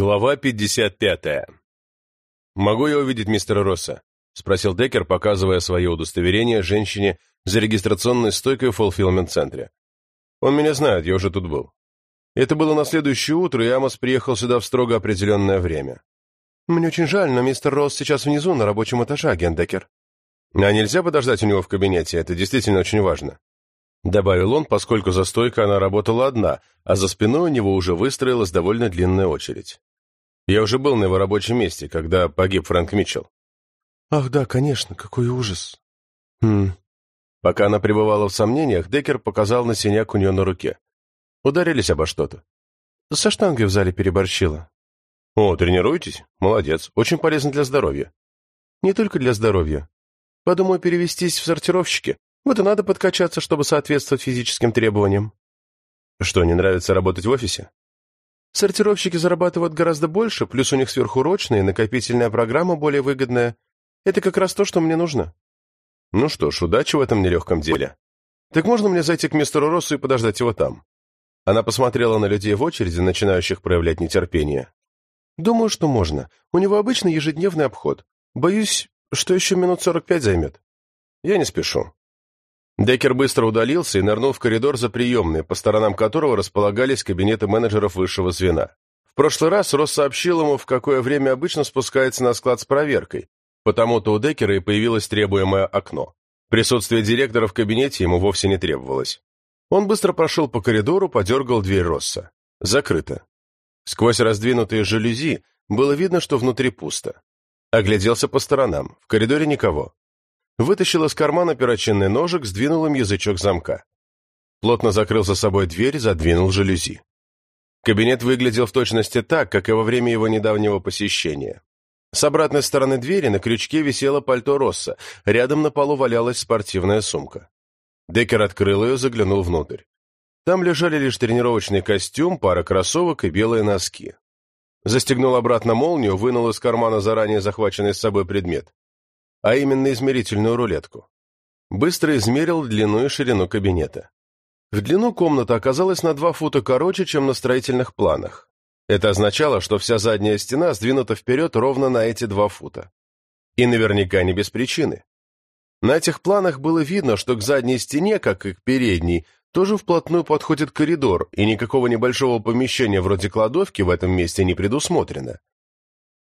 Глава 55. «Могу я увидеть мистера Росса?» — спросил Деккер, показывая свое удостоверение женщине за регистрационной стойкой в фулфилмент-центре. «Он меня знает, я уже тут был». Это было на следующее утро, и Амос приехал сюда в строго определенное время. «Мне очень жаль, но мистер Росс сейчас внизу, на рабочем этаже, агент Деккер». «А нельзя подождать у него в кабинете? Это действительно очень важно». Добавил он, поскольку за стойкой она работала одна, а за спиной у него уже выстроилась довольно длинная очередь. Я уже был на его рабочем месте, когда погиб Фрэнк Митчелл. «Ах да, конечно, какой ужас!» «Хм...» Пока она пребывала в сомнениях, Деккер показал на синяк у нее на руке. Ударились обо что-то. Со штангой в зале переборщила. «О, тренируетесь? Молодец. Очень полезно для здоровья». «Не только для здоровья. Подумаю перевестись в сортировщики. Вот и надо подкачаться, чтобы соответствовать физическим требованиям. Что, не нравится работать в офисе? Сортировщики зарабатывают гораздо больше, плюс у них сверхурочные, накопительная программа более выгодная. Это как раз то, что мне нужно. Ну что ж, удачи в этом нелегком деле. Так можно мне зайти к мистеру Россу и подождать его там? Она посмотрела на людей в очереди, начинающих проявлять нетерпение. Думаю, что можно. У него обычный ежедневный обход. Боюсь, что еще минут сорок пять займет. Я не спешу. Деккер быстро удалился и нырнул в коридор за приемной, по сторонам которого располагались кабинеты менеджеров высшего звена. В прошлый раз Росс сообщил ему, в какое время обычно спускается на склад с проверкой, потому-то у Деккера и появилось требуемое окно. Присутствие директора в кабинете ему вовсе не требовалось. Он быстро прошел по коридору, подергал дверь Росса. Закрыто. Сквозь раздвинутые жалюзи было видно, что внутри пусто. Огляделся по сторонам. В коридоре никого вытащил из кармана перочинный ножик, сдвинул им язычок замка. Плотно закрыл за собой дверь, задвинул жалюзи. Кабинет выглядел в точности так, как и во время его недавнего посещения. С обратной стороны двери на крючке висело пальто Росса, рядом на полу валялась спортивная сумка. Деккер открыл ее, заглянул внутрь. Там лежали лишь тренировочный костюм, пара кроссовок и белые носки. Застегнул обратно молнию, вынул из кармана заранее захваченный с собой предмет а именно измерительную рулетку. Быстро измерил длину и ширину кабинета. В длину комната оказалась на два фута короче, чем на строительных планах. Это означало, что вся задняя стена сдвинута вперед ровно на эти два фута. И наверняка не без причины. На этих планах было видно, что к задней стене, как и к передней, тоже вплотную подходит коридор, и никакого небольшого помещения вроде кладовки в этом месте не предусмотрено.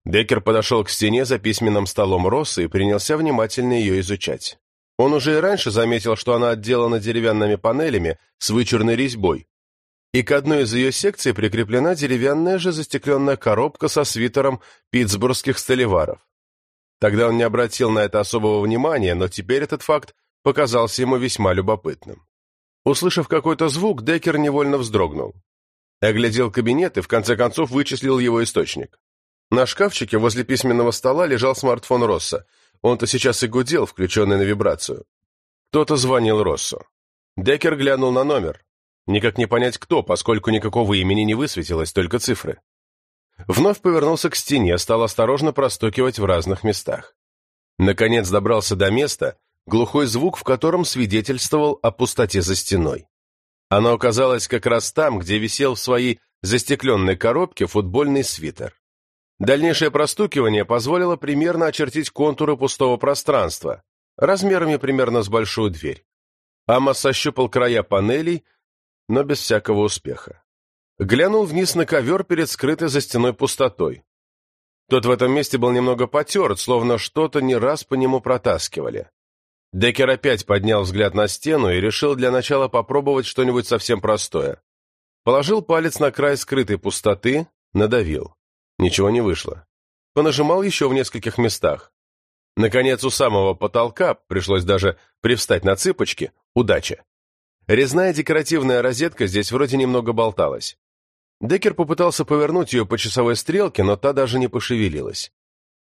Деккер подошел к стене за письменным столом Росса и принялся внимательно ее изучать. Он уже и раньше заметил, что она отделана деревянными панелями с вычурной резьбой, и к одной из ее секций прикреплена деревянная же застекленная коробка со свитером питтсбургских столеваров. Тогда он не обратил на это особого внимания, но теперь этот факт показался ему весьма любопытным. Услышав какой-то звук, Деккер невольно вздрогнул. Оглядел кабинет и в конце концов вычислил его источник. На шкафчике возле письменного стола лежал смартфон Росса. Он-то сейчас и гудел, включенный на вибрацию. Кто-то звонил Россу. Деккер глянул на номер. Никак не понять, кто, поскольку никакого имени не высветилось, только цифры. Вновь повернулся к стене, стал осторожно простукивать в разных местах. Наконец добрался до места, глухой звук в котором свидетельствовал о пустоте за стеной. Оно оказалось как раз там, где висел в своей застекленной коробке футбольный свитер. Дальнейшее простукивание позволило примерно очертить контуры пустого пространства, размерами примерно с большую дверь. Амос ощупал края панелей, но без всякого успеха. Глянул вниз на ковер перед скрытой за стеной пустотой. Тот в этом месте был немного потерт, словно что-то не раз по нему протаскивали. Деккер опять поднял взгляд на стену и решил для начала попробовать что-нибудь совсем простое. Положил палец на край скрытой пустоты, надавил. Ничего не вышло. Понажимал еще в нескольких местах. Наконец, у самого потолка, пришлось даже привстать на цыпочки, удача. Резная декоративная розетка здесь вроде немного болталась. Деккер попытался повернуть ее по часовой стрелке, но та даже не пошевелилась.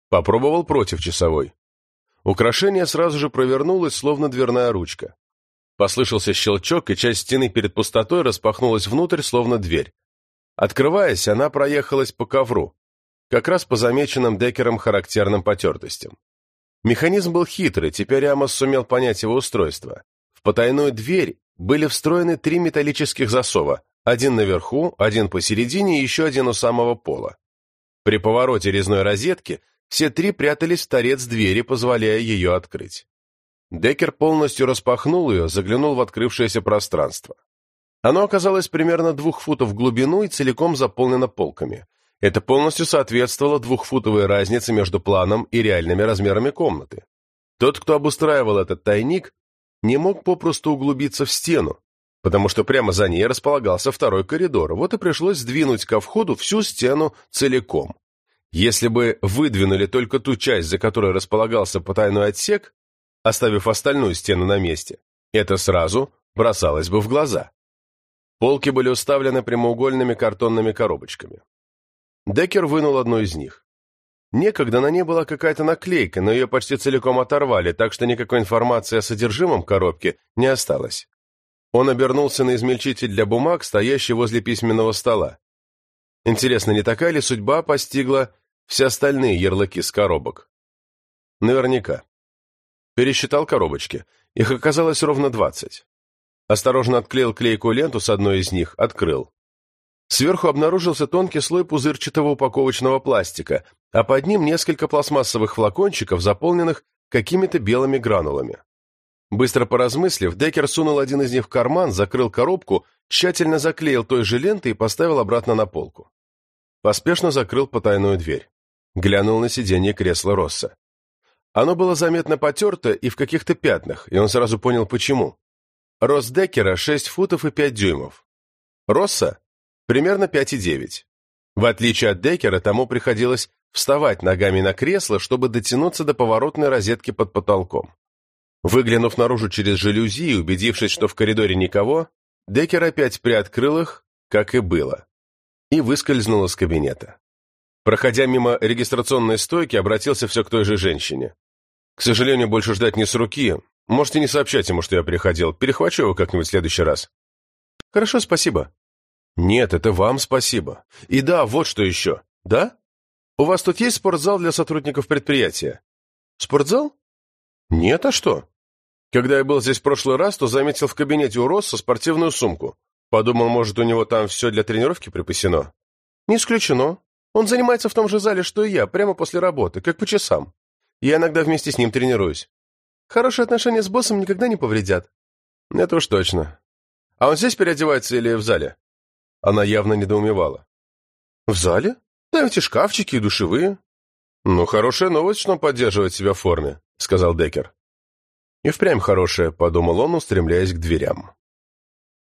Попробовал против часовой. Украшение сразу же провернулось, словно дверная ручка. Послышался щелчок, и часть стены перед пустотой распахнулась внутрь, словно дверь. Открываясь, она проехалась по ковру, как раз по замеченным Деккером характерным потертостям. Механизм был хитрый, теперь Амос сумел понять его устройство. В потайную дверь были встроены три металлических засова, один наверху, один посередине и еще один у самого пола. При повороте резной розетки все три прятались в торец двери, позволяя ее открыть. Деккер полностью распахнул ее, заглянул в открывшееся пространство. Оно оказалось примерно двух футов в глубину и целиком заполнено полками. Это полностью соответствовало двухфутовой разнице между планом и реальными размерами комнаты. Тот, кто обустраивал этот тайник, не мог попросту углубиться в стену, потому что прямо за ней располагался второй коридор, вот и пришлось сдвинуть ко входу всю стену целиком. Если бы выдвинули только ту часть, за которой располагался потайной отсек, оставив остальную стену на месте, это сразу бросалось бы в глаза. Полки были уставлены прямоугольными картонными коробочками. Деккер вынул одну из них. Некогда на ней была какая-то наклейка, но ее почти целиком оторвали, так что никакой информации о содержимом коробки не осталось. Он обернулся на измельчитель для бумаг, стоящий возле письменного стола. Интересно, не такая ли судьба постигла все остальные ярлыки с коробок? Наверняка. Пересчитал коробочки. Их оказалось ровно двадцать. Осторожно отклеил клейкую ленту с одной из них, открыл. Сверху обнаружился тонкий слой пузырчатого упаковочного пластика, а под ним несколько пластмассовых флакончиков, заполненных какими-то белыми гранулами. Быстро поразмыслив, Деккер сунул один из них в карман, закрыл коробку, тщательно заклеил той же лентой и поставил обратно на полку. Поспешно закрыл потайную дверь. Глянул на сиденье кресла Росса. Оно было заметно потерто и в каких-то пятнах, и он сразу понял, почему. Рост Деккера 6 футов и 5 дюймов. Росса – примерно 5,9. В отличие от Деккера, тому приходилось вставать ногами на кресло, чтобы дотянуться до поворотной розетки под потолком. Выглянув наружу через жалюзи и убедившись, что в коридоре никого, Деккер опять приоткрыл их, как и было, и выскользнул из кабинета. Проходя мимо регистрационной стойки, обратился все к той же женщине. «К сожалению, больше ждать не с руки. Можете не сообщать ему, что я приходил. Перехвачу его как-нибудь в следующий раз». «Хорошо, спасибо». «Нет, это вам спасибо. И да, вот что еще. Да? У вас тут есть спортзал для сотрудников предприятия?» «Спортзал?» «Нет, а что?» Когда я был здесь в прошлый раз, то заметил в кабинете у Росса спортивную сумку. Подумал, может, у него там все для тренировки припасено. Не исключено. Он занимается в том же зале, что и я, прямо после работы, как по часам. Я иногда вместе с ним тренируюсь. Хорошие отношения с боссом никогда не повредят. Это уж точно. А он здесь переодевается или в зале? Она явно недоумевала. В зале? Там эти шкафчики и душевые. Ну, хорошая новость, что он поддерживает себя в форме, сказал Деккер. «И впрямь хорошее», — подумал он, устремляясь к дверям.